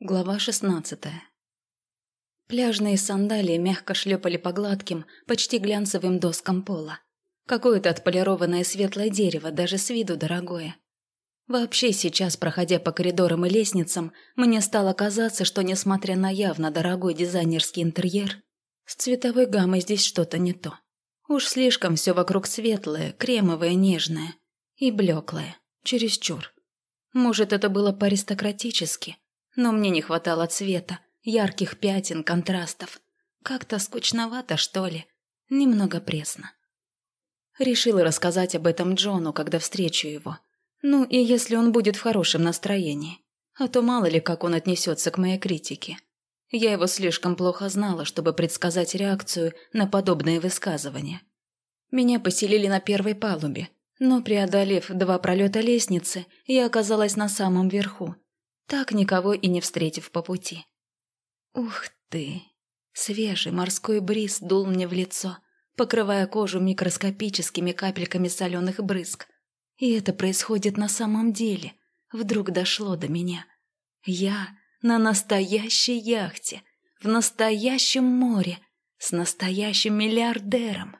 Глава шестнадцатая. Пляжные сандалии мягко шлепали по гладким, почти глянцевым доскам пола. Какое-то отполированное светлое дерево, даже с виду дорогое. Вообще сейчас, проходя по коридорам и лестницам, мне стало казаться, что, несмотря на явно дорогой дизайнерский интерьер, с цветовой гаммой здесь что-то не то. Уж слишком все вокруг светлое, кремовое, нежное и блеклое, чересчур. Может, это было по-аристократически – но мне не хватало цвета, ярких пятен, контрастов. Как-то скучновато, что ли. Немного пресно. Решила рассказать об этом Джону, когда встречу его. Ну и если он будет в хорошем настроении. А то мало ли, как он отнесется к моей критике. Я его слишком плохо знала, чтобы предсказать реакцию на подобные высказывания. Меня поселили на первой палубе, но, преодолев два пролета лестницы, я оказалась на самом верху, так никого и не встретив по пути. Ух ты! Свежий морской бриз дул мне в лицо, покрывая кожу микроскопическими капельками соленых брызг. И это происходит на самом деле. Вдруг дошло до меня. Я на настоящей яхте, в настоящем море, с настоящим миллиардером.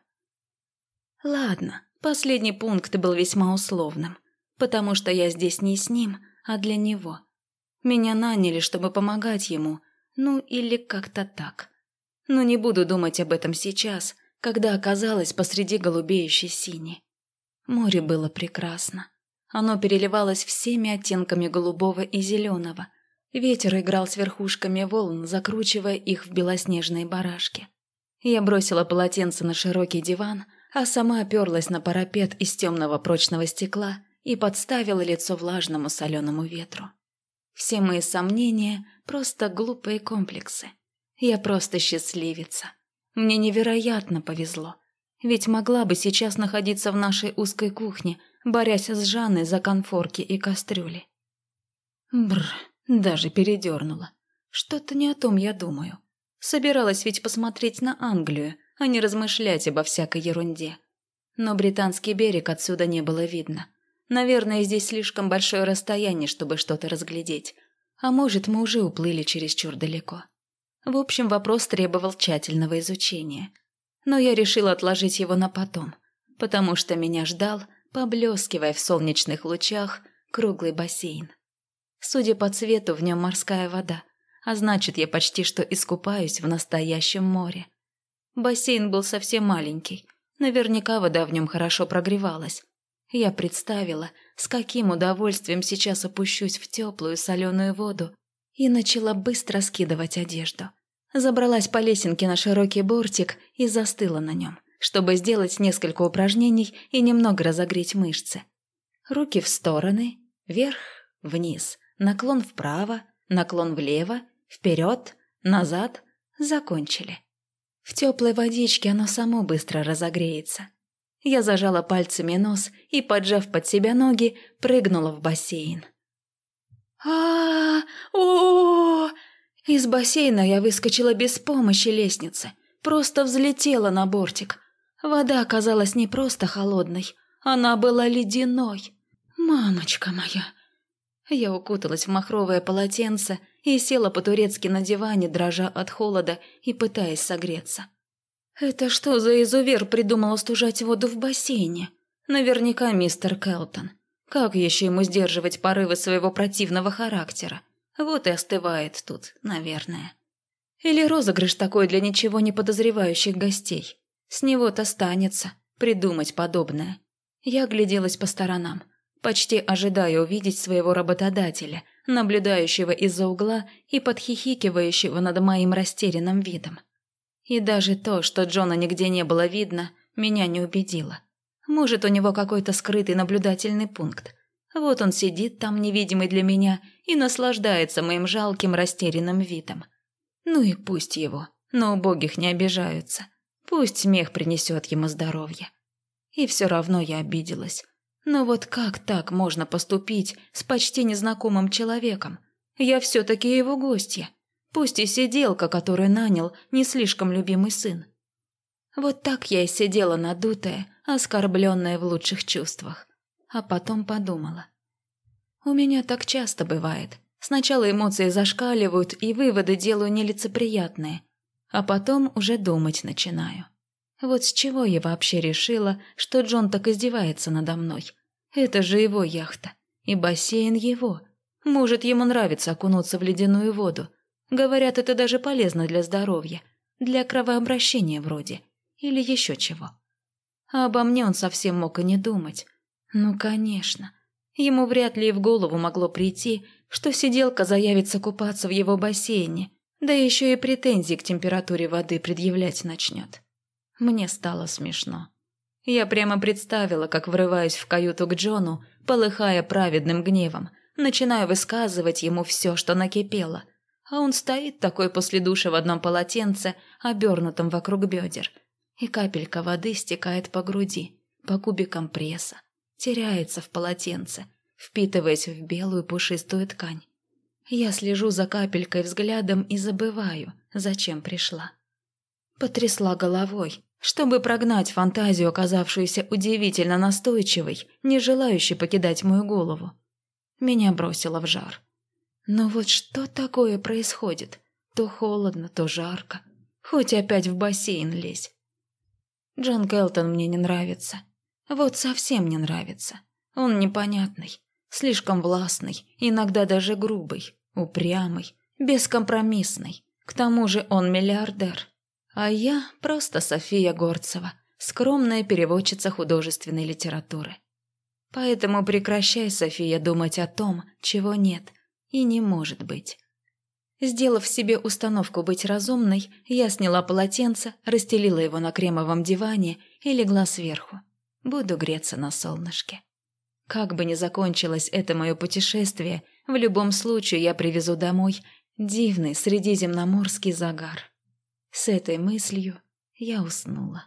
Ладно, последний пункт был весьма условным, потому что я здесь не с ним, а для него. Меня наняли, чтобы помогать ему, ну или как-то так. Но не буду думать об этом сейчас, когда оказалась посреди голубеющей сини. Море было прекрасно. Оно переливалось всеми оттенками голубого и зеленого. Ветер играл с верхушками волн, закручивая их в белоснежные барашки. Я бросила полотенце на широкий диван, а сама оперлась на парапет из темного прочного стекла и подставила лицо влажному соленому ветру. Все мои сомнения – просто глупые комплексы. Я просто счастливица. Мне невероятно повезло. Ведь могла бы сейчас находиться в нашей узкой кухне, борясь с Жанной за конфорки и кастрюли. Бр, даже передернула. Что-то не о том я думаю. Собиралась ведь посмотреть на Англию, а не размышлять обо всякой ерунде. Но британский берег отсюда не было видно. Наверное, здесь слишком большое расстояние, чтобы что-то разглядеть. А может, мы уже уплыли чересчур далеко. В общем, вопрос требовал тщательного изучения. Но я решила отложить его на потом, потому что меня ждал, поблескивая в солнечных лучах, круглый бассейн. Судя по цвету, в нем морская вода, а значит, я почти что искупаюсь в настоящем море. Бассейн был совсем маленький, наверняка вода в нем хорошо прогревалась, я представила, с каким удовольствием сейчас опущусь в теплую соленую воду и начала быстро скидывать одежду. Забралась по лесенке на широкий бортик и застыла на нем, чтобы сделать несколько упражнений и немного разогреть мышцы. Руки в стороны, вверх, вниз, наклон вправо, наклон влево, вперед, назад. Закончили. В теплой водичке оно само быстро разогреется. Я зажала пальцами нос и, поджав под себя ноги, прыгнула в бассейн. а о Из бассейна я выскочила без помощи лестницы, просто взлетела на бортик. Вода оказалась не просто холодной, она была ледяной. «Мамочка моя!» Я укуталась в махровое полотенце и села по-турецки на диване, дрожа от холода и пытаясь согреться. «Это что за изувер придумал остужать воду в бассейне? Наверняка мистер Келтон. Как еще ему сдерживать порывы своего противного характера? Вот и остывает тут, наверное. Или розыгрыш такой для ничего не подозревающих гостей. С него-то станется придумать подобное. Я гляделась по сторонам, почти ожидая увидеть своего работодателя, наблюдающего из-за угла и подхихикивающего над моим растерянным видом. И даже то, что Джона нигде не было видно, меня не убедило. Может, у него какой-то скрытый наблюдательный пункт. Вот он сидит там, невидимый для меня, и наслаждается моим жалким растерянным видом. Ну и пусть его, но убогих не обижаются. Пусть смех принесет ему здоровье. И все равно я обиделась. Но вот как так можно поступить с почти незнакомым человеком? Я все-таки его гостья. Пусть и сиделка, которую нанял не слишком любимый сын. Вот так я и сидела надутая, оскорбленная в лучших чувствах. А потом подумала. У меня так часто бывает. Сначала эмоции зашкаливают, и выводы делаю нелицеприятные, а потом уже думать начинаю. Вот с чего я вообще решила, что Джон так издевается надо мной? Это же его яхта. И бассейн его. Может, ему нравится окунуться в ледяную воду. Говорят, это даже полезно для здоровья. Для кровообращения вроде. Или еще чего. А обо мне он совсем мог и не думать. Ну, конечно. Ему вряд ли и в голову могло прийти, что сиделка заявится купаться в его бассейне, да еще и претензии к температуре воды предъявлять начнет. Мне стало смешно. Я прямо представила, как врываюсь в каюту к Джону, полыхая праведным гневом, начинаю высказывать ему все, что накипело. А он стоит такой после душа в одном полотенце, обернутом вокруг бедер. И капелька воды стекает по груди, по кубикам пресса, теряется в полотенце, впитываясь в белую пушистую ткань. Я слежу за капелькой взглядом и забываю, зачем пришла. Потрясла головой, чтобы прогнать фантазию, оказавшуюся удивительно настойчивой, не желающей покидать мою голову. Меня бросило в жар. Но вот что такое происходит? То холодно, то жарко. Хоть опять в бассейн лезь. Джон Келтон мне не нравится. Вот совсем не нравится. Он непонятный, слишком властный, иногда даже грубый, упрямый, бескомпромиссный. К тому же он миллиардер. А я просто София Горцева, скромная переводчица художественной литературы. Поэтому прекращай, София, думать о том, чего нет и не может быть. Сделав себе установку быть разумной, я сняла полотенце, расстелила его на кремовом диване и легла сверху. Буду греться на солнышке. Как бы ни закончилось это мое путешествие, в любом случае я привезу домой дивный средиземноморский загар. С этой мыслью я уснула.